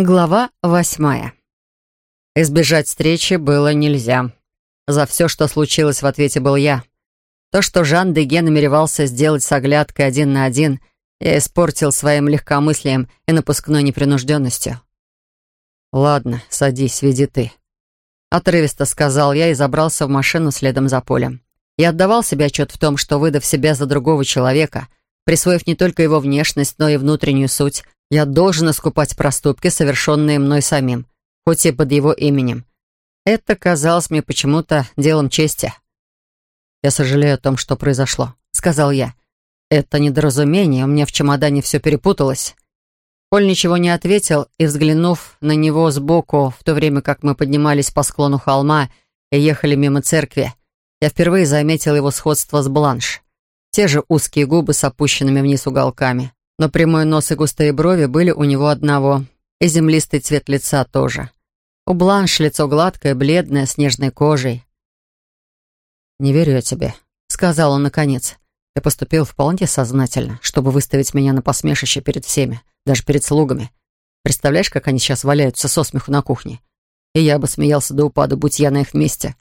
Глава восьмая. Избежать встречи было нельзя. За все, что случилось, в ответе был я. То, что Жан Деге намеревался сделать с оглядкой один на один, я испортил своим легкомыслием и напускной непринужденностью. «Ладно, садись, веди ты», — отрывисто сказал я и забрался в машину следом за полем. Я отдавал себе отчет в том, что, выдав себя за другого человека, присвоив не только его внешность, но и внутреннюю суть, я должен искупать проступки, совершенные мной самим, хоть и под его именем. Это казалось мне почему-то делом чести. «Я сожалею о том, что произошло», — сказал я. «Это недоразумение, у меня в чемодане все перепуталось». Поль ничего не ответил, и, взглянув на него сбоку, в то время как мы поднимались по склону холма и ехали мимо церкви, я впервые заметил его сходство с Бланш. Те же узкие губы с опущенными вниз уголками но прямой нос и густые брови были у него одного, и землистый цвет лица тоже. У Бланш лицо гладкое, бледное, с нежной кожей. «Не верю я тебе», — сказал он наконец. «Ты поступил вполне сознательно, чтобы выставить меня на посмешище перед всеми, даже перед слугами. Представляешь, как они сейчас валяются со смеху на кухне? И я бы смеялся до упаду, будь я на их месте».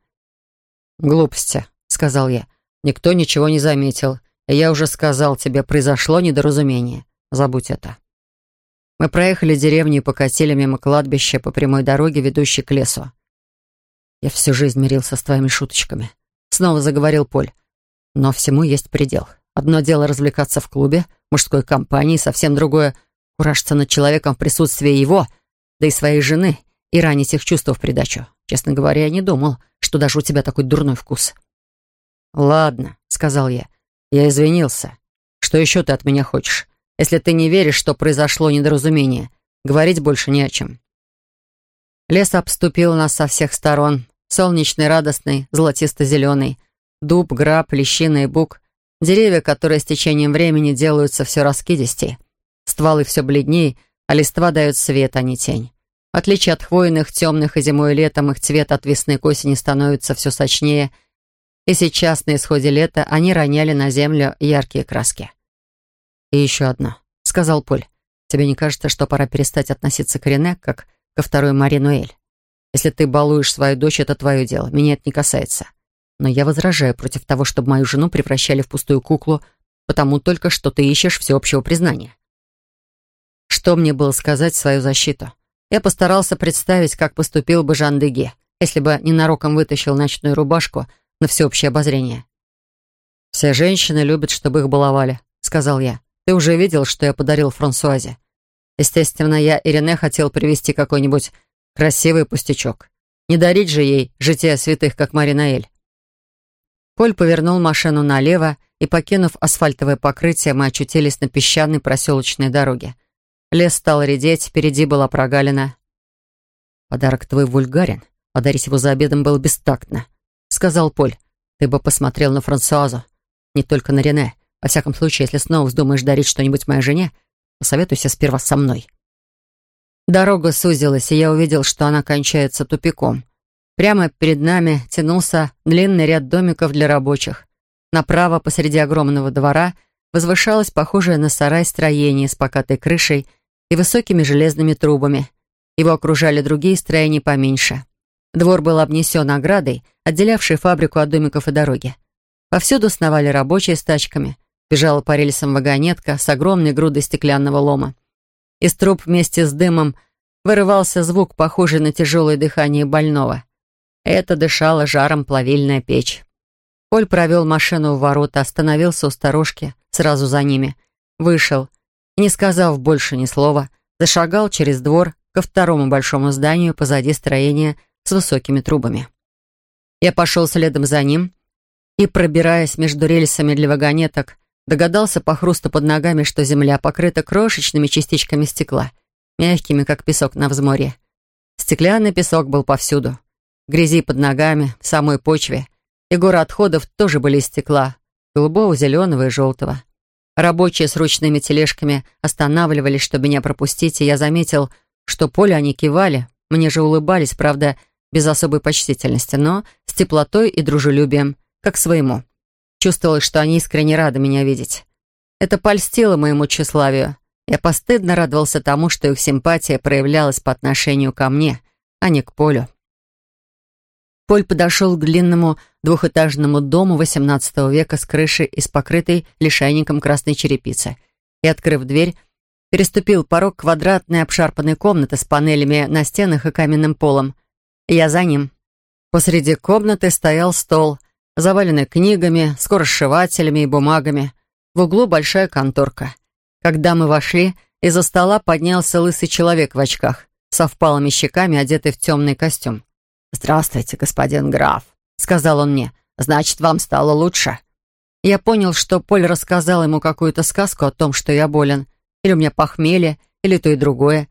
«Глупости», — сказал я. «Никто ничего не заметил. И я уже сказал тебе, произошло недоразумение. Забудь это. Мы проехали деревню и покатили мимо кладбища по прямой дороге, ведущей к лесу. Я всю жизнь мирился с твоими шуточками. Снова заговорил Поль. Но всему есть предел. Одно дело развлекаться в клубе, мужской компании, совсем другое — куражиться над человеком в присутствии его, да и своей жены, и ранить их чувства в придачу. Честно говоря, я не думал, что даже у тебя такой дурной вкус. «Ладно», — сказал я, — «я извинился. Что еще ты от меня хочешь? Если ты не веришь, что произошло недоразумение, говорить больше не о чем. Лес обступил нас со всех сторон. Солнечный, радостный, золотисто-зеленый. Дуб, граб, лещина и бук. Деревья, которые с течением времени делаются все раскидистее. Стволы все бледнее, а листва дают свет, а не тень. В отличие от хвойных, темных и зимой и летом, их цвет от весны к осени становится все сочнее, и сейчас, на исходе лета, они роняли на землю яркие краски. «И еще одно», — сказал Поль. «Тебе не кажется, что пора перестать относиться к Рене, как ко второй Мари Нуэль? Если ты балуешь свою дочь, это твое дело, меня это не касается. Но я возражаю против того, чтобы мою жену превращали в пустую куклу, потому только что ты ищешь всеобщего признания». Что мне было сказать в свою защиту? Я постарался представить, как поступил бы Жан Деге, если бы ненароком вытащил ночную рубашку на всеобщее обозрение. «Все женщины любят, чтобы их баловали», — сказал я. Ты уже видел, что я подарил Франсуазе. Естественно, я Ирене хотел привезти какой-нибудь красивый пустячок. Не дарить же ей жития святых, как Маринаэль. Поль повернул машину налево, и, покинув асфальтовое покрытие, мы очутились на песчаной проселочной дороге. Лес стал редеть, впереди была прогалина. «Подарок твой вульгарен. Подарить его за обедом было бестактно», — сказал Поль. «Ты бы посмотрел на Франсуазу, не только на Рене. Во всяком случае, если снова вздумаешь дарить что-нибудь моей жене, посоветуйся сперва со мной». Дорога сузилась, и я увидел, что она кончается тупиком. Прямо перед нами тянулся длинный ряд домиков для рабочих. Направо, посреди огромного двора, возвышалось похожее на сарай строение с покатой крышей и высокими железными трубами. Его окружали другие строения поменьше. Двор был обнесен оградой, отделявшей фабрику от домиков и дороги. Повсюду сновали рабочие с тачками. Бежала по рельсам вагонетка с огромной грудой стеклянного лома. Из труб вместе с дымом вырывался звук, похожий на тяжелое дыхание больного. Это дышала жаром плавильная печь. Поль провел машину в ворота, остановился у сторожки, сразу за ними, вышел не сказав больше ни слова, зашагал через двор ко второму большому зданию позади строения с высокими трубами. Я пошел следом за ним и, пробираясь между рельсами для вагонеток, Догадался по хрусту под ногами, что земля покрыта крошечными частичками стекла, мягкими, как песок на взморье. Стеклянный песок был повсюду. Грязи под ногами, в самой почве. И горы отходов тоже были из стекла, голубого, зеленого и желтого. Рабочие с ручными тележками останавливались, чтобы меня пропустить, и я заметил, что поле они кивали, мне же улыбались, правда, без особой почтительности, но с теплотой и дружелюбием, как своему. Чувствовалось, что они искренне рады меня видеть. Это польстило моему тщеславию. Я постыдно радовался тому, что их симпатия проявлялась по отношению ко мне, а не к Полю. Поль подошел к длинному двухэтажному дому XVIII века с крышей из покрытой лишайником красной черепицы и, открыв дверь, переступил порог квадратной обшарпанной комнаты с панелями на стенах и каменным полом. Я за ним. Посреди комнаты стоял стол, заваленный книгами, скоросшивателями и бумагами. В углу большая конторка. Когда мы вошли, из-за стола поднялся лысый человек в очках, со впалыми щеками, одетый в темный костюм. «Здравствуйте, господин граф», — сказал он мне. «Значит, вам стало лучше?» Я понял, что Поль рассказал ему какую-то сказку о том, что я болен, или у меня похмелье, или то и другое,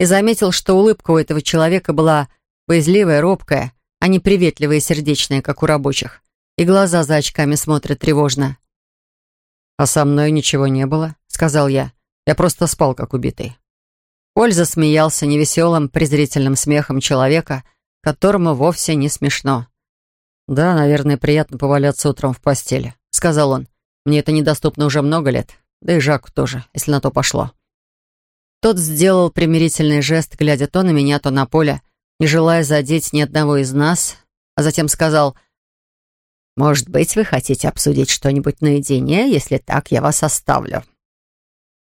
и заметил, что улыбка у этого человека была боязливая, робкая, а не приветливая и сердечная, как у рабочих, и глаза за очками смотрят тревожно. «А со мной ничего не было», — сказал я. «Я просто спал, как убитый». Поль засмеялся невеселым, презрительным смехом человека — которому вовсе не смешно. «Да, наверное, приятно поваляться утром в постели», — сказал он. «Мне это недоступно уже много лет. Да и Жаку тоже, если на то пошло». Тот сделал примирительный жест, глядя то на меня, то на поле, не желая задеть ни одного из нас, а затем сказал, «Может быть, вы хотите обсудить что-нибудь наедине? Если так, я вас оставлю».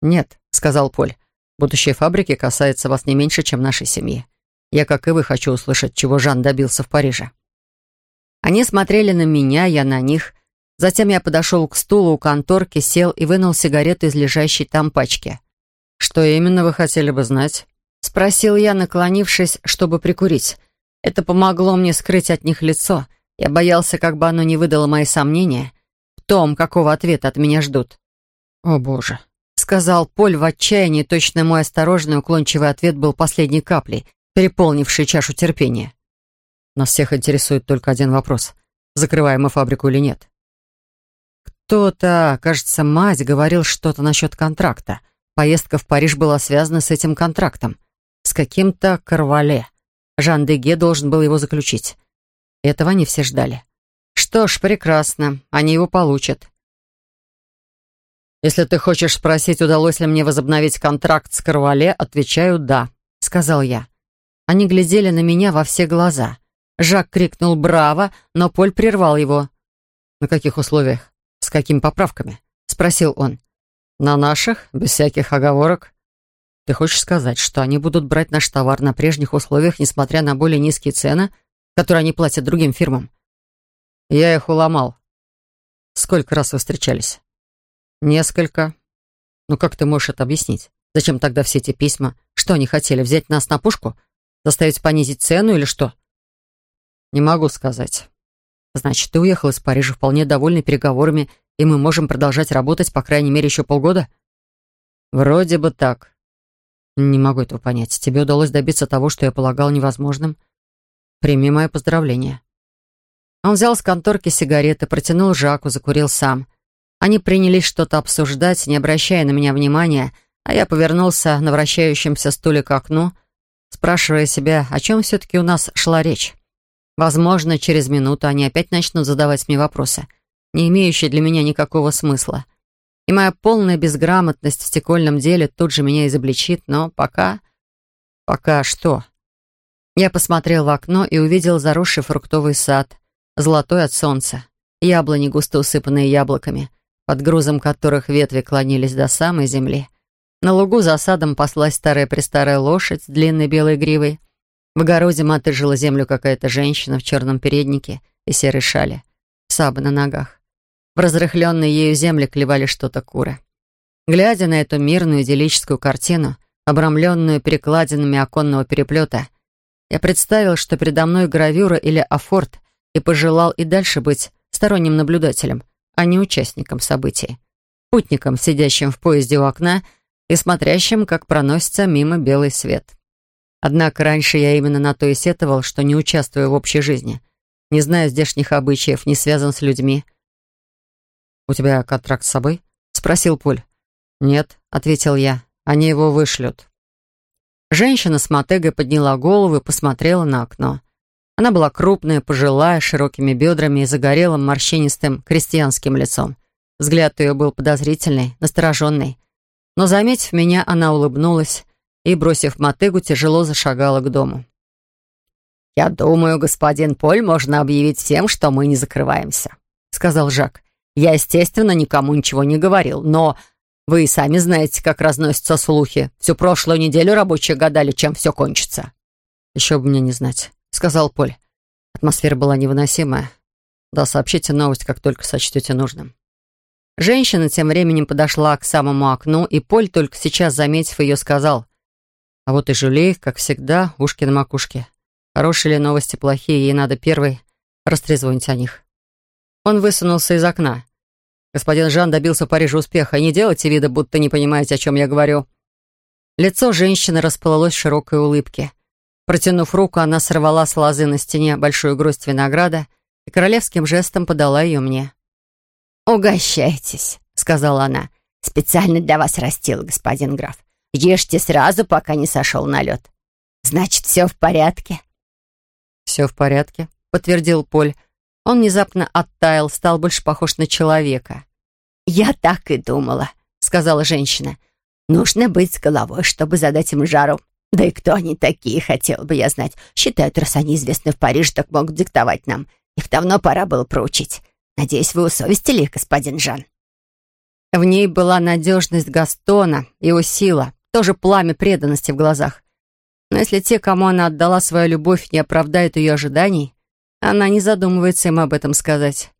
«Нет», — сказал Поль, «будущее фабрики касается вас не меньше, чем нашей семьи. Я, как и вы, хочу услышать, чего Жан добился в Париже». Они смотрели на меня, я на них. Затем я подошел к стулу у конторки, сел и вынул сигарету из лежащей там пачки. «Что именно вы хотели бы знать?» Спросил я, наклонившись, чтобы прикурить. Это помогло мне скрыть от них лицо. Я боялся, как бы оно не выдало мои сомнения в том, какого ответа от меня ждут. «О, Боже!» — сказал Поль в отчаянии. Точно мой осторожный, уклончивый ответ был последней каплей, переполнивший чашу терпения. Нас всех интересует только один вопрос. Закрываем мы фабрику или нет? Кто-то, кажется, мать говорил что-то насчет контракта. Поездка в Париж была связана с этим контрактом. С каким-то Карвале. Жан Деге должен был его заключить. Этого они все ждали. Что ж, прекрасно. Они его получат. «Если ты хочешь спросить, удалось ли мне возобновить контракт с Карвале, отвечаю «да», — сказал я. Они глядели на меня во все глаза. Жак крикнул «Браво!», но Поль прервал его. «На каких условиях? С какими поправками?» — спросил он. «На наших, без всяких оговорок. Ты хочешь сказать, что они будут брать наш товар на прежних условиях, несмотря на более низкие цены, которые они платят другим фирмам?» «Я их уломал». «Сколько раз вы встречались?» «Несколько». «Ну как ты можешь это объяснить? Зачем тогда все эти письма? Что они хотели, взять нас на пушку?» Заставить понизить цену или что? Не могу сказать. Значит, ты уехал из Парижа вполне довольный переговорами, и мы можем продолжать работать, по крайней мере, еще полгода? Вроде бы так. Не могу этого понять. Тебе удалось добиться того, что я полагал невозможным. Прими мое поздравление. Он взял с конторки сигареты, протянул Жаку, закурил сам. Они принялись что-то обсуждать, не обращая на меня внимания, а я повернулся на вращающемся стуле к окну — спрашивая себя, о чем все-таки у нас шла речь. Возможно, через минуту они опять начнут задавать мне вопросы, не имеющие для меня никакого смысла. И моя полная безграмотность в стекольном деле тут же меня изобличит, но пока... Пока что? Я посмотрел в окно и увидел заросший фруктовый сад, золотой от солнца, яблони, густо усыпанные яблоками, под грузом которых ветви клонились до самой земли. На лугу за садом паслась старая-престарая лошадь с длинной белой гривой. В огороде матыжила землю какая-то женщина в черном переднике и серой шале, сабы на ногах. В разрыхленной ею земле клевали что-то куры. Глядя на эту мирную идиллическую картину, обрамленную перекладинами оконного переплета, я представил, что передо мной гравюра или афорт и пожелал и дальше быть сторонним наблюдателем, а не участником событий. Путником, сидящим в поезде у окна и смотрящим, как проносится мимо белый свет. Однако раньше я именно на то и сетовал, что не участвую в общей жизни, не знаю здешних обычаев, не связан с людьми. «У тебя контракт с собой?» — спросил Поль. «Нет», — ответил я, — «они его вышлют». Женщина с мотегой подняла голову и посмотрела на окно. Она была крупная, пожилая, широкими бедрами и загорелым, морщинистым, крестьянским лицом. Взгляд ее был подозрительный, настороженный. Но, заметив меня, она улыбнулась и, бросив мотыгу, тяжело зашагала к дому. «Я думаю, господин Поль, можно объявить всем, что мы не закрываемся», — сказал Жак. «Я, естественно, никому ничего не говорил, но вы и сами знаете, как разносятся слухи. Всю прошлую неделю рабочие гадали, чем все кончится». «Еще бы мне не знать», — сказал Поль. Атмосфера была невыносимая. «Да, сообщите новость, как только сочтете нужным». Женщина тем временем подошла к самому окну, и Поль, только сейчас заметив ее, сказал, «А вот и Жюли, как всегда, ушки на макушке. Хорошие ли новости, плохие, ей надо первой растрезвонить о них». Он высунулся из окна. «Господин Жан добился в Париже успеха. Не делайте вида, будто не понимаете, о чем я говорю». Лицо женщины расплылось в широкой улыбке. Протянув руку, она сорвала с лозы на стене большую гроздь винограда и королевским жестом подала ее мне. «Угощайтесь», — сказала она. «Специально для вас растил, господин граф. Ешьте сразу, пока не сошел на лед. Значит, все в порядке?» «Все в порядке», — подтвердил Поль. Он внезапно оттаял, стал больше похож на человека. «Я так и думала», — сказала женщина. «Нужно быть с головой, чтобы задать им жару. Да и кто они такие, хотел бы я знать. Считают, раз они известны в Париже, так могут диктовать нам. Их давно пора было проучить. Надеюсь, вы усовестили их, господин Жан». В ней была надежность Гастона, его сила, тоже пламя преданности в глазах. Но если те, кому она отдала свою любовь, не оправдают ее ожиданий, она не задумывается им об этом сказать.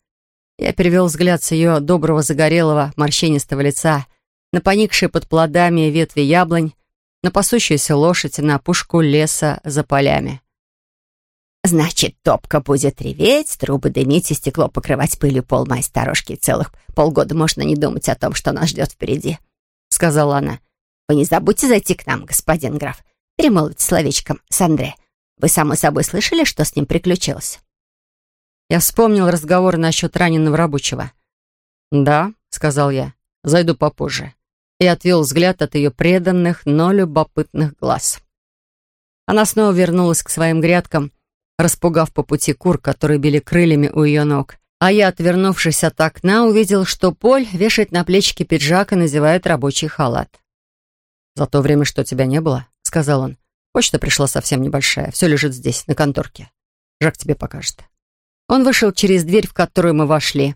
Я перевел взгляд с ее доброго, загорелого, морщинистого лица на поникшие под плодами ветви яблонь, на пасущуюся лошадь на опушку леса за полями. Значит, топка будет реветь, трубы дымить и стекло покрывать пылью пол моей сторожки. Целых полгода можно не думать о том, что нас ждет впереди», — сказала она. «Вы не забудьте зайти к нам, господин граф. Перемолвить словечком с Андре. Вы, само собой, слышали, что с ним приключилось?» Я вспомнил разговор насчет раненого рабочего. «Да», — сказал я, — «зайду попозже». И отвел взгляд от ее преданных, но любопытных глаз. Она снова вернулась к своим грядкам, распугав по пути кур, которые били крыльями у ее ног. А я, отвернувшись от окна, увидел, что Поль вешает на плечики пиджак и надевает рабочий халат. «За то время, что тебя не было», — сказал он, — «почта пришла совсем небольшая, все лежит здесь, на конторке. Жак тебе покажет». Он вышел через дверь, в которую мы вошли,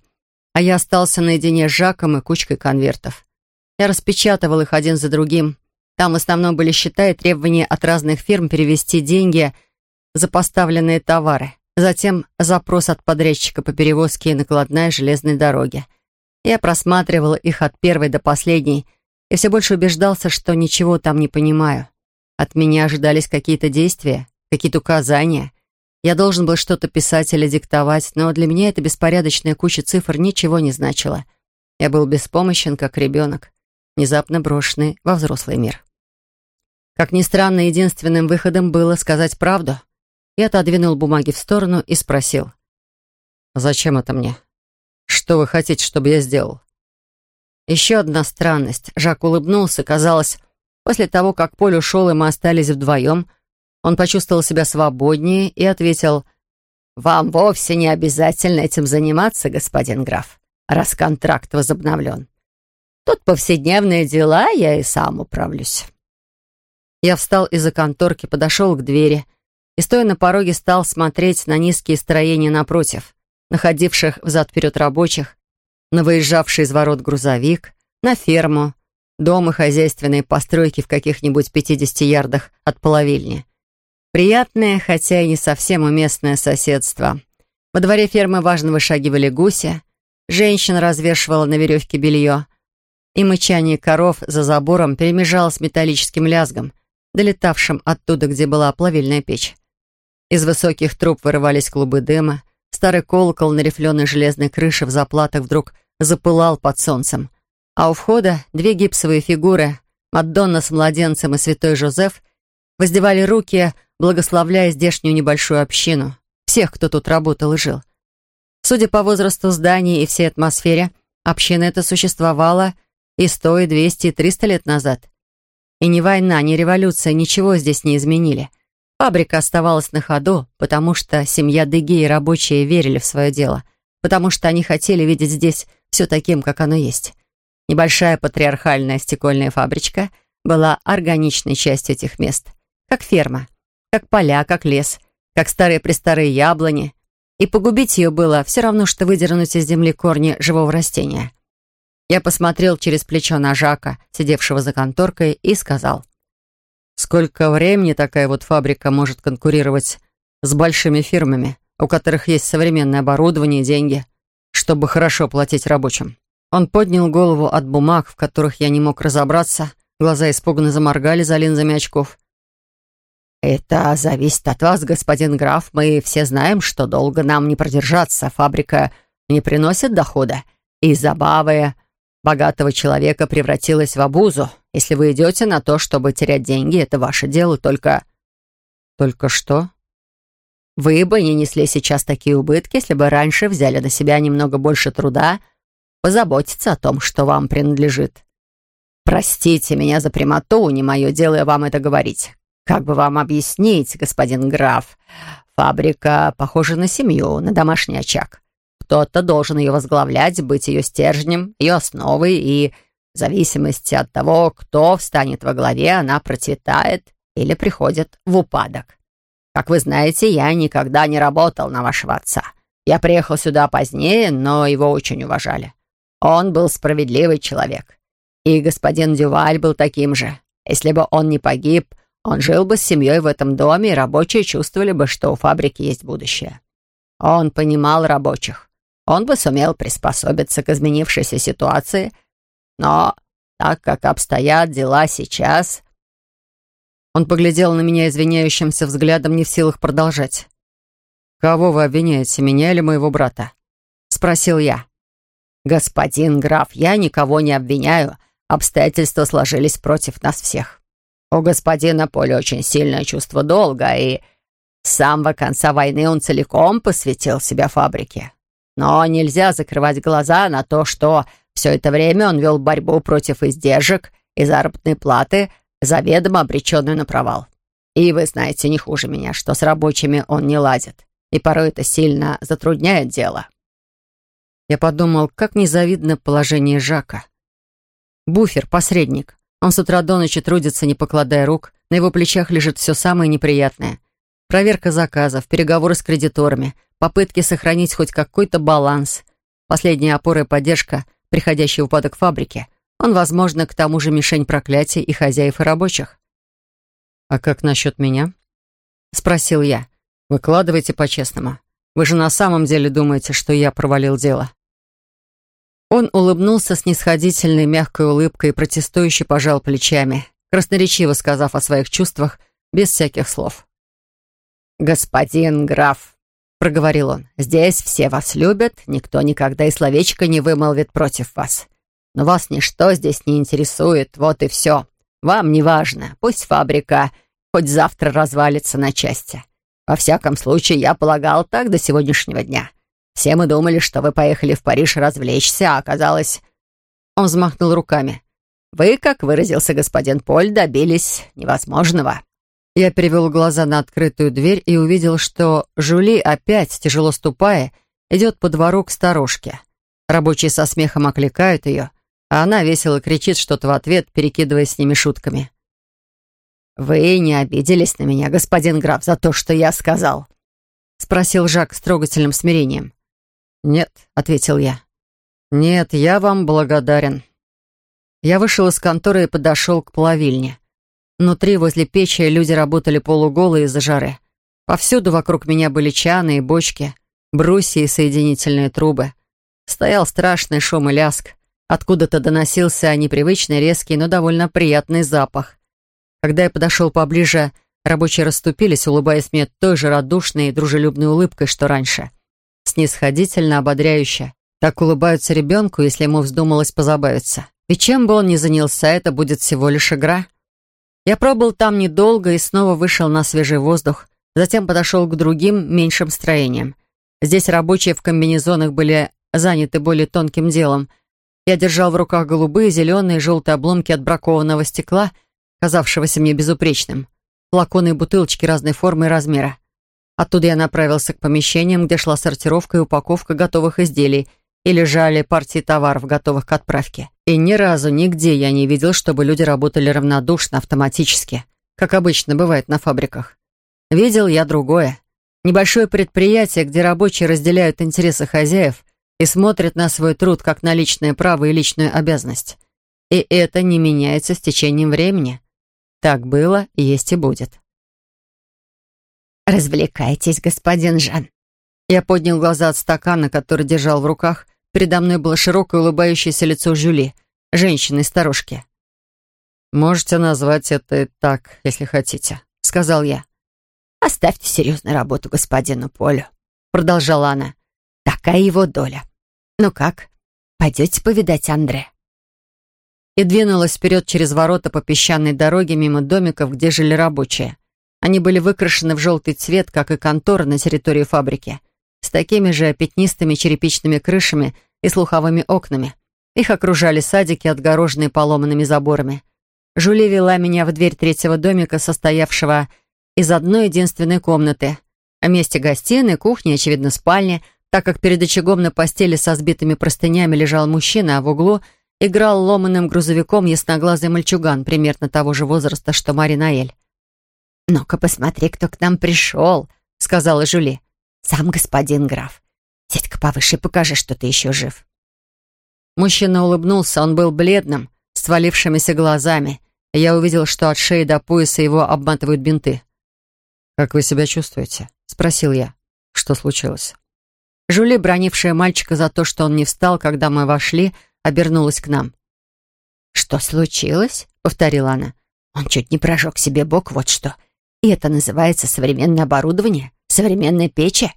а я остался наедине с Жаком и кучкой конвертов. Я распечатывал их один за другим. Там в основном были счета и требования от разных фирм перевести деньги — за поставленные товары. Затем запрос от подрядчика по перевозке и накладной железной дороги. Я просматривал их от первой до последней и все больше убеждался, что ничего там не понимаю. От меня ожидались какие-то действия, какие-то указания. Я должен был что-то писать или диктовать, но для меня эта беспорядочная куча цифр ничего не значила. Я был беспомощен, как ребенок, внезапно брошенный во взрослый мир. Как ни странно, единственным выходом было сказать правду — я отодвинул бумаги в сторону и спросил. «Зачем это мне? Что вы хотите, чтобы я сделал?» Еще одна странность. Жак улыбнулся. Казалось, после того, как Поль ушел, и мы остались вдвоем, он почувствовал себя свободнее и ответил, «Вам вовсе не обязательно этим заниматься, господин граф, раз контракт возобновлен. Тут повседневные дела, я и сам управлюсь». Я встал из-за конторки, подошел к двери — и, стоя на пороге, стал смотреть на низкие строения напротив, находивших взад-вперед рабочих, на выезжавший из ворот грузовик, на ферму, дом и хозяйственные постройки в каких-нибудь 50 ярдах от половильни. Приятное, хотя и не совсем уместное соседство. Во дворе фермы важно вышагивали гуси, женщина развешивала на веревке белье, и мычание коров за забором перемежалось металлическим лязгом, долетавшим оттуда, где была плавильная печь. Из высоких труб вырывались клубы дыма. Старый колокол на рифленой железной крыше в заплатах вдруг запылал под солнцем. А у входа две гипсовые фигуры, Мадонна с младенцем и святой Жозеф, воздевали руки, благословляя здешнюю небольшую общину, всех, кто тут работал и жил. Судя по возрасту здания и всей атмосфере, община эта существовала и сто, и двести, и триста лет назад. И ни война, ни революция ничего здесь не изменили — Фабрика оставалась на ходу, потому что семья Деги и рабочие верили в свое дело, потому что они хотели видеть здесь все таким, как оно есть. Небольшая патриархальная стекольная фабричка была органичной частью этих мест, как ферма, как поля, как лес, как старые-престарые яблони, и погубить ее было все равно, что выдернуть из земли корни живого растения. Я посмотрел через плечо на Жака, сидевшего за конторкой, и сказал, «Сколько времени такая вот фабрика может конкурировать с большими фирмами, у которых есть современное оборудование и деньги, чтобы хорошо платить рабочим?» Он поднял голову от бумаг, в которых я не мог разобраться, глаза испуганно заморгали за линзами очков. «Это зависит от вас, господин граф. Мы все знаем, что долго нам не продержаться. Фабрика не приносит дохода. И забавы богатого человека превратилась в обузу. Если вы идете на то, чтобы терять деньги, это ваше дело, только...» «Только что?» «Вы бы не несли сейчас такие убытки, если бы раньше взяли на себя немного больше труда позаботиться о том, что вам принадлежит. Простите меня за прямоту, не мое дело вам это говорить. Как бы вам объяснить, господин граф? Фабрика похожа на семью, на домашний очаг. Кто-то должен ее возглавлять, быть ее стержнем, ее основой, и в зависимости от того, кто встанет во главе, она процветает или приходит в упадок. Как вы знаете, я никогда не работал на вашего отца. Я приехал сюда позднее, но его очень уважали. Он был справедливый человек. И господин Дюваль был таким же. Если бы он не погиб, он жил бы с семьей в этом доме, и рабочие чувствовали бы, что у фабрики есть будущее. Он понимал рабочих. Он бы сумел приспособиться к изменившейся ситуации, но так как обстоят дела сейчас... Он поглядел на меня извиняющимся взглядом, не в силах продолжать. «Кого вы обвиняете, меня или моего брата?» — спросил я. «Господин граф, я никого не обвиняю. Обстоятельства сложились против нас всех. У господина Поля очень сильное чувство долга, и с самого конца войны он целиком посвятил себя фабрике. Но нельзя закрывать глаза на то, что все это время он вел борьбу против издержек и заработной платы, заведомо обреченную на провал. И вы знаете не хуже меня, что с рабочими он не ладит, и порой это сильно затрудняет дело. Я подумал, как незавидно положение Жака. Буфер, посредник, он с утра до ночи трудится, не покладая рук. На его плечах лежит все самое неприятное. Проверка заказов, переговоры с кредиторами, попытки сохранить хоть какой-то баланс. Последняя опора и поддержка, приходящий упадок фабрики. Он, возможно, к тому же мишень проклятий и хозяев, и рабочих. «А как насчет меня?» — спросил я. «Выкладывайте по-честному. Вы же на самом деле думаете, что я провалил дело?» Он улыбнулся с нисходительной мягкой улыбкой и протестующе пожал плечами, красноречиво сказав о своих чувствах без всяких слов. «Господин граф», — проговорил он, — «здесь все вас любят, никто никогда и словечко не вымолвит против вас. Но вас ничто здесь не интересует, вот и все. Вам не важно, пусть фабрика хоть завтра развалится на части. Во всяком случае, я полагал так до сегодняшнего дня. Все мы думали, что вы поехали в Париж развлечься, а оказалось...» Он взмахнул руками. «Вы, как выразился господин Поль, добились невозможного». Я перевел глаза на открытую дверь и увидел, что Жули опять, тяжело ступая, идет по двору к сторожке. Рабочие со смехом окликают ее, а она весело кричит что-то в ответ, перекидываясь с ними шутками. «Вы не обиделись на меня, господин граф, за то, что я сказал?» — спросил Жак с трогательным смирением. «Нет», — ответил я. «Нет, я вам благодарен». Я вышел из конторы и подошел к плавильне. Внутри, возле печи, люди работали полуголые из-за жары. Повсюду вокруг меня были чаны и бочки, брусья и соединительные трубы. Стоял страшный шум и ляск. Откуда-то доносился непривычный, резкий, но довольно приятный запах. Когда я подошел поближе, рабочие расступились, улыбаясь мне той же радушной и дружелюбной улыбкой, что раньше снисходительно, ободряюще. Так улыбаются ребенку, если ему вздумалось позабавиться. И чем бы он ни занялся, это будет всего лишь игра. Я пробыл там недолго и снова вышел на свежий воздух, затем подошел к другим, меньшим строениям. Здесь рабочие в комбинезонах были заняты более тонким делом. Я держал в руках голубые, зеленые и желтые обломки от бракованного стекла, казавшегося мне безупречным, флаконы и бутылочки разной формы и размера. Оттуда я направился к помещениям, где шла сортировка и упаковка готовых изделий, и лежали партии товаров, готовых к отправке. И ни разу нигде я не видел, чтобы люди работали равнодушно, автоматически, как обычно бывает на фабриках. Видел я другое. Небольшое предприятие, где рабочие разделяют интересы хозяев и смотрят на свой труд как на личное право и личную обязанность. И это не меняется с течением времени. Так было, есть и будет. «Развлекайтесь, господин Жан». Я поднял глаза от стакана, который держал в руках. Передо мной было широкое улыбающееся лицо Жюли, женщины-старушки. «Можете назвать это так, если хотите», — сказал я. «Оставьте серьезную работу господину Полю», — продолжала она. «Такая его доля. Ну как, пойдете повидать Андре?» И двинулась вперед через ворота по песчаной дороге мимо домиков, где жили рабочие. Они были выкрашены в желтый цвет, как и конторы на территории фабрики, с такими же пятнистыми черепичными крышами и слуховыми окнами. Их окружали садики, отгороженные поломанными заборами. Жули вела меня в дверь третьего домика, состоявшего из одной единственной комнаты. О месте гостиной, кухни, очевидно, спальни, так как перед очагом на постели со сбитыми простынями лежал мужчина, а в углу играл ломаным грузовиком ясноглазый мальчуган примерно того же возраста, что Маринаэль. «Ну-ка посмотри, кто к нам пришел», — сказала Жюли. «Сам господин граф. Сядь-ка повыше и покажи, что ты еще жив». Мужчина улыбнулся, он был бледным, с свалившимися глазами. Я увидел, что от шеи до пояса его обматывают бинты. «Как вы себя чувствуете?» — спросил я. «Что случилось?» Жюли, бронившая мальчика за то, что он не встал, когда мы вошли, обернулась к нам. «Что случилось?» — повторила она. «Он чуть не прожег себе бок, вот что. И это называется современное оборудование? Современные печи?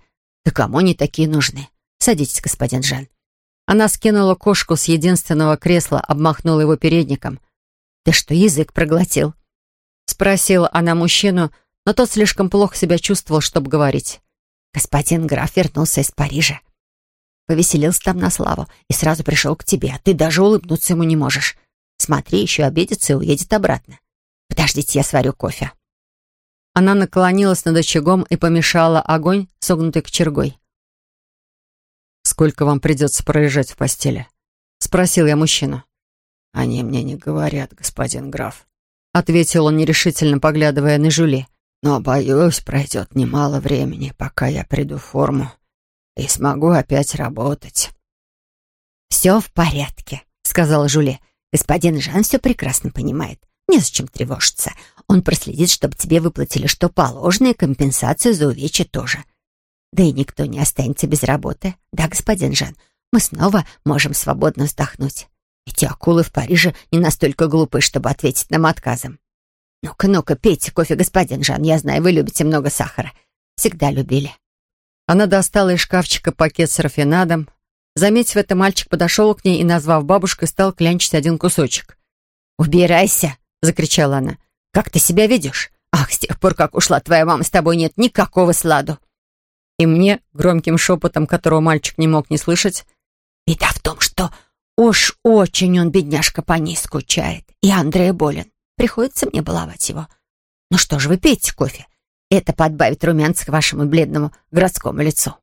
Да кому они такие нужны? Садитесь, господин Жан». Она скинула кошку с единственного кресла, обмахнула его передником. «Ты что, язык проглотил?» Спросила она мужчину, но тот слишком плохо себя чувствовал, чтобы говорить. «Господин граф вернулся из Парижа. Повеселился там на славу и сразу пришел к тебе, а ты даже улыбнуться ему не можешь. Смотри, еще обидится и уедет обратно. Подождите, я сварю кофе». Она наклонилась над очагом и помешала огонь, согнутый кочергой. «Сколько вам придется пролежать в постели?» — спросил я мужчину. «Они мне не говорят, господин граф», — ответил он нерешительно, поглядывая на Жюли. «Но, боюсь, пройдет немало времени, пока я приду в форму и смогу опять работать». «Все в порядке», — сказала Жюли. «Господин Жан все прекрасно понимает. Незачем тревожиться. Он проследит, чтобы тебе выплатили что положено, и компенсацию за увечья тоже. Да и никто не останется без работы. Да, господин Жан, мы снова можем свободно вздохнуть. Эти акулы в Париже не настолько глупы, чтобы ответить нам отказом. Ну-ка, ну-ка, пейте кофе, господин Жан. Я знаю, вы любите много сахара. Всегда любили. Она достала из шкафчика пакет с рафинадом. Заметив это, мальчик подошел к ней и, назвав бабушкой, стал клянчить один кусочек. «Убирайся!» — закричала она. «Как ты себя ведешь? Ах, с тех пор, как ушла твоя мама, с тобой нет никакого сладу!» И мне, громким шепотом, которого мальчик не мог не слышать, «Беда в том, что уж очень он, бедняжка, по ней скучает, и Андрей болен. Приходится мне баловать его. Ну что же вы пейте кофе? Это подбавит румянца к вашему бледному городскому лицу».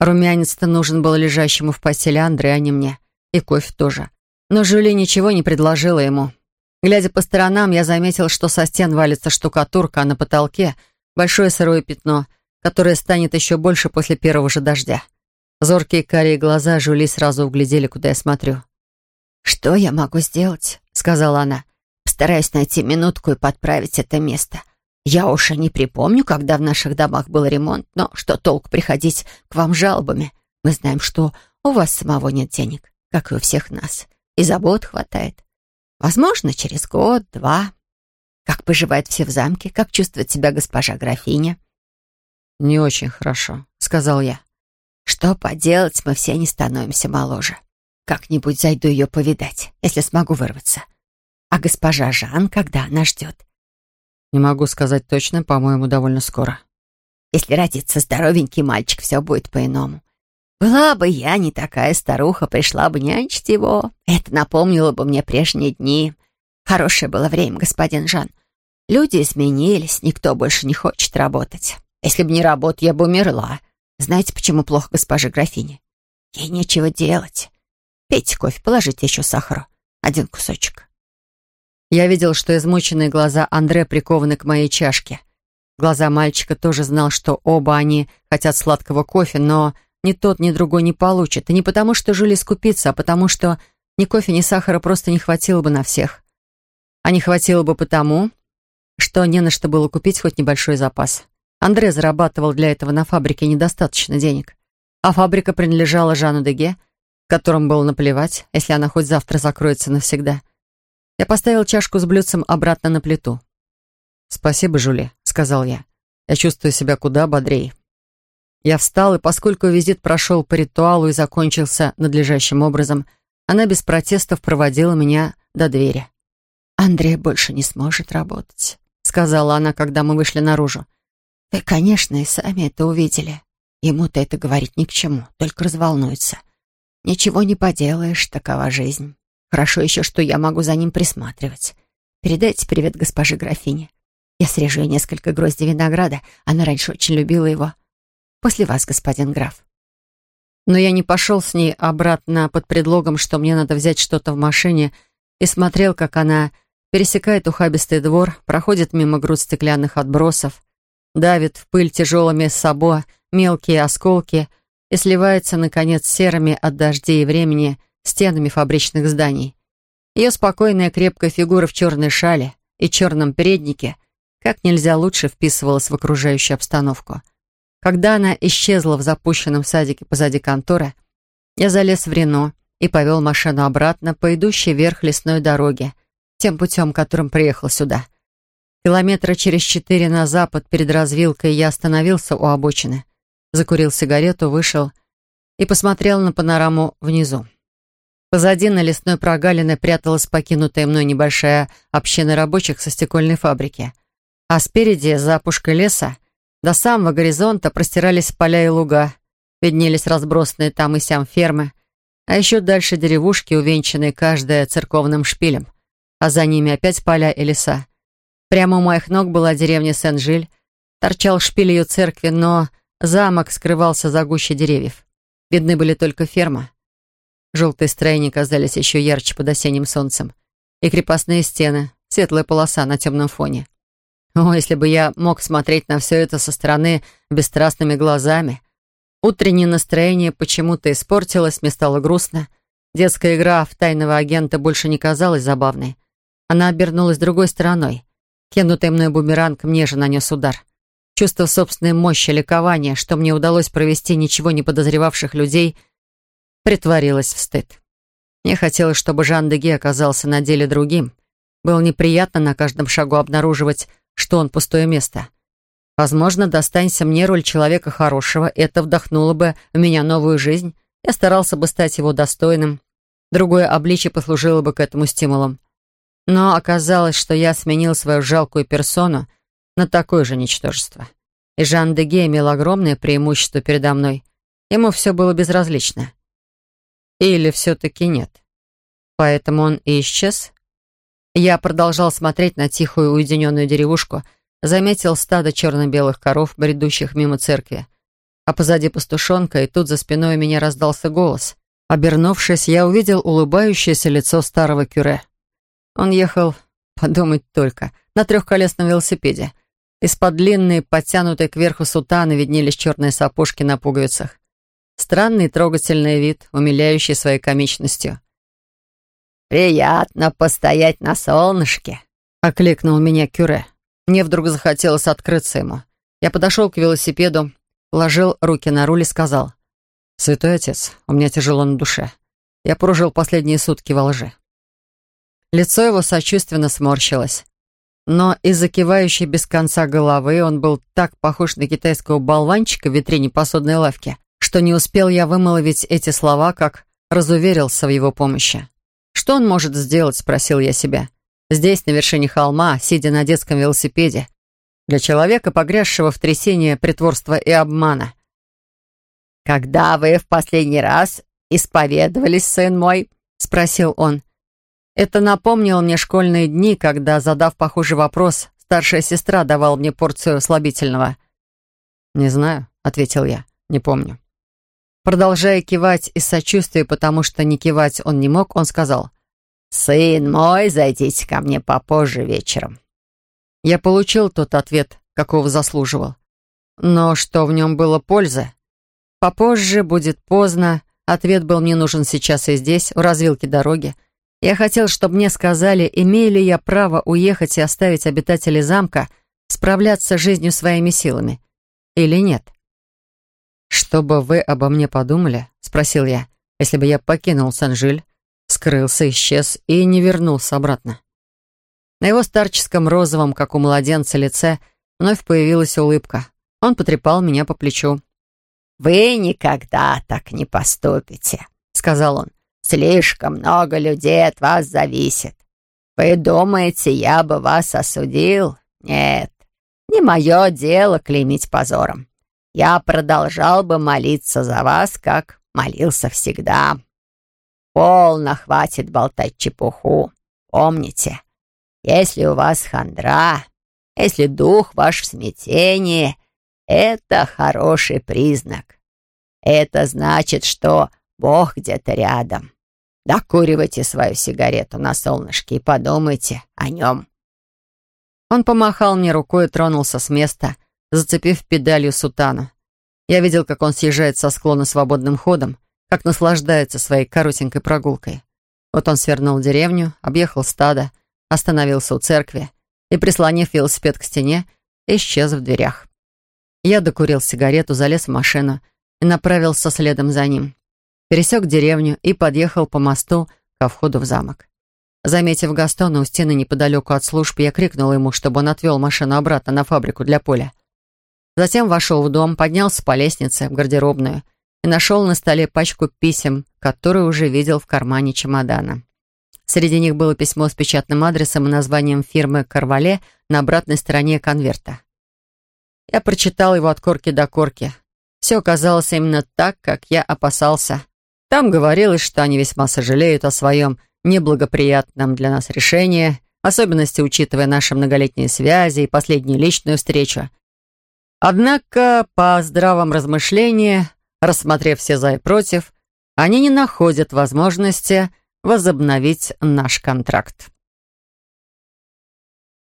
Румянец-то нужен был лежащему в постели Андре, а не мне. И кофе тоже. Но Жюли ничего не предложила ему. Глядя по сторонам, я заметил, что со стен валится штукатурка, а на потолке большое сырое пятно, которое станет еще больше после первого же дождя. Зоркие карие глаза Жули сразу углядели, куда я смотрю. «Что я могу сделать?» — сказала она. «Постараюсь найти минутку и подправить это место. Я уж и не припомню, когда в наших домах был ремонт, но что толк приходить к вам жалобами? Мы знаем, что у вас самого нет денег, как и у всех нас, и забот хватает. Возможно, через год, два. Как поживают все в замке? Как чувствует себя госпожа графиня?» «Не очень хорошо», — сказал я. «Что поделать, мы все не становимся моложе. Как-нибудь зайду ее повидать, если смогу вырваться. А госпожа Жан, когда она ждет?» «Не могу сказать точно, по-моему, довольно скоро». «Если родится здоровенький мальчик, все будет по-иному. Была бы я не такая старуха, пришла бы нянчить его. Это напомнило бы мне прежние дни. Хорошее было время, господин Жан. Люди изменились, никто больше не хочет работать. Если бы не работа, я бы умерла. Знаете, почему плохо госпоже графине? Ей нечего делать. Пейте кофе, положите еще сахару. Один кусочек. Я видел, что измученные глаза Андре прикованы к моей чашке. Глаза мальчика тоже знал, что оба они хотят сладкого кофе, но ни тот, ни другой не получат. И не потому, что жили скупиться, а потому, что ни кофе, ни сахара просто не хватило бы на всех. А не хватило бы потому, что не на что было купить хоть небольшой запас. Андре зарабатывал для этого на фабрике недостаточно денег. А фабрика принадлежала Жану Деге, которому было наплевать, если она хоть завтра закроется навсегда. Я поставил чашку с блюдцем обратно на плиту. «Спасибо, Жули», — сказал я. «Я чувствую себя куда бодрее». Я встал, и поскольку визит прошел по ритуалу и закончился надлежащим образом, она без протестов проводила меня до двери. «Андрей больше не сможет работать», — сказала она, когда мы вышли наружу. «Вы, конечно, и сами это увидели. Ему-то это говорить ни к чему, только разволнуется. Ничего не поделаешь, такова жизнь. Хорошо еще, что я могу за ним присматривать. Передайте привет госпоже графине. Я срежу ей несколько гроздей винограда, она раньше очень любила его. После вас, господин граф». Но я не пошел с ней обратно под предлогом, что мне надо взять что-то в машине, и смотрел, как она пересекает ухабистый двор, проходит мимо груд стеклянных отбросов, давит в пыль тяжелыми сабо мелкие осколки и сливается, наконец, серыми от дождей и времени стенами фабричных зданий. Ее спокойная крепкая фигура в черной шале и черном переднике как нельзя лучше вписывалась в окружающую обстановку. Когда она исчезла в запущенном садике позади конторы, я залез в Рено и повел машину обратно по идущей вверх лесной дороге, тем путем, которым приехал сюда. Километра через четыре на запад перед развилкой я остановился у обочины, закурил сигарету, вышел и посмотрел на панораму внизу. Позади на лесной прогалиной пряталась покинутая мной небольшая община рабочих со стекольной фабрики. А спереди, за опушкой леса, до самого горизонта простирались поля и луга, виднелись разбросанные там и сям фермы, а еще дальше деревушки, увенчанные каждая церковным шпилем, а за ними опять поля и леса. Прямо у моих ног была деревня Сен-Жиль, торчал шпиль ее церкви, но замок скрывался за гущей деревьев. Видны были только ферма. Желтые строения казались еще ярче под осенним солнцем. И крепостные стены, светлая полоса на темном фоне. О, если бы я мог смотреть на все это со стороны бесстрастными глазами. Утреннее настроение почему-то испортилось, мне стало грустно. Детская игра в тайного агента больше не казалась забавной. Она обернулась другой стороной. Кинутый мной бумеранг мне же нанес удар. Чувство собственной мощи, ликования, что мне удалось провести ничего не подозревавших людей, притворилось в стыд. Мне хотелось, чтобы Жан Деге оказался на деле другим. Было неприятно на каждом шагу обнаруживать, что он пустое место. Возможно, достанься мне роль человека хорошего, это вдохнуло бы в меня новую жизнь. Я старался бы стать его достойным. Другое обличие послужило бы к этому стимулом. Но оказалось, что я сменил свою жалкую персону на такое же ничтожество. И Жан Деге имел огромное преимущество передо мной. Ему все было безразлично. Или все-таки нет. Поэтому он и исчез. Я продолжал смотреть на тихую уединенную деревушку, заметил стадо черно-белых коров, бредущих мимо церкви. А позади пастушонка, и тут за спиной у меня раздался голос. Обернувшись, я увидел улыбающееся лицо старого кюре. Он ехал, подумать только, на трехколесном велосипеде. Из-под длинной, подтянутой кверху сутаны виднелись черные сапожки на пуговицах. Странный трогательный вид, умиляющий своей комичностью. «Приятно постоять на солнышке», — окликнул меня Кюре. Мне вдруг захотелось открыться ему. Я подошел к велосипеду, положил руки на руль и сказал. «Святой отец, у меня тяжело на душе. Я прожил последние сутки во лжи. Лицо его сочувственно сморщилось. Но из-за кивающей без конца головы он был так похож на китайского болванчика в витрине посудной лавки, что не успел я вымолвить эти слова, как разуверился в его помощи. «Что он может сделать?» — спросил я себя. «Здесь, на вершине холма, сидя на детском велосипеде, для человека, погрязшего в трясине притворства и обмана». «Когда вы в последний раз исповедовались, сын мой?» — спросил он. Это напомнило мне школьные дни, когда, задав похожий вопрос, старшая сестра давала мне порцию слабительного. «Не знаю», — ответил я, — «не помню». Продолжая кивать из сочувствия, потому что не кивать он не мог, он сказал, «Сын мой, зайдите ко мне попозже вечером». Я получил тот ответ, какого заслуживал. Но что в нем было пользы? Попозже, будет поздно. Ответ был мне нужен сейчас и здесь, у развилки дороги. Я хотел, чтобы мне сказали, имею ли я право уехать и оставить обитателей замка справляться с жизнью своими силами или нет. «Что бы вы обо мне подумали?» — спросил я, «если бы я покинул Сан-Жиль, скрылся, исчез и не вернулся обратно?» На его старческом розовом, как у младенца, лице вновь появилась улыбка. Он потрепал меня по плечу. «Вы никогда так не поступите», — сказал он. Слишком много людей от вас зависит. Вы думаете, я бы вас осудил? Нет, не мое дело клеймить позором. Я продолжал бы молиться за вас, как молился всегда. Полно хватит болтать чепуху. Помните, если у вас хандра, если дух ваш в смятении, это хороший признак. Это значит, что Бог где-то рядом. Докуривайте свою сигарету на солнышке и подумайте о нем». Он помахал мне рукой и тронулся с места, зацепив педалью сутану. Я видел, как он съезжает со склона свободным ходом, как наслаждается своей коротенькой прогулкой. Вот он свернул деревню, объехал стадо, остановился у церкви и, прислонив велосипед к стене, исчез в дверях. Я докурил сигарету, залез в машину и направился следом за ним пересек деревню и подъехал по мосту ко входу в замок. Заметив Гастона у стены неподалеку от служб, я крикнул ему, чтобы он отвел машину обратно на фабрику для поля. Затем вошел в дом, поднялся по лестнице в гардеробную и нашел на столе пачку писем, которые уже видел в кармане чемодана. Среди них было письмо с печатным адресом и названием фирмы «Карвале» на обратной стороне конверта. Я прочитал его от корки до корки. Все оказалось именно так, как я опасался. Там говорилось, что они весьма сожалеют о своем неблагоприятном для нас решении, особенности учитывая наши многолетние связи и последнюю личную встречу. Однако, по здравом размышлении, рассмотрев все за и против, они не находят возможности возобновить наш контракт.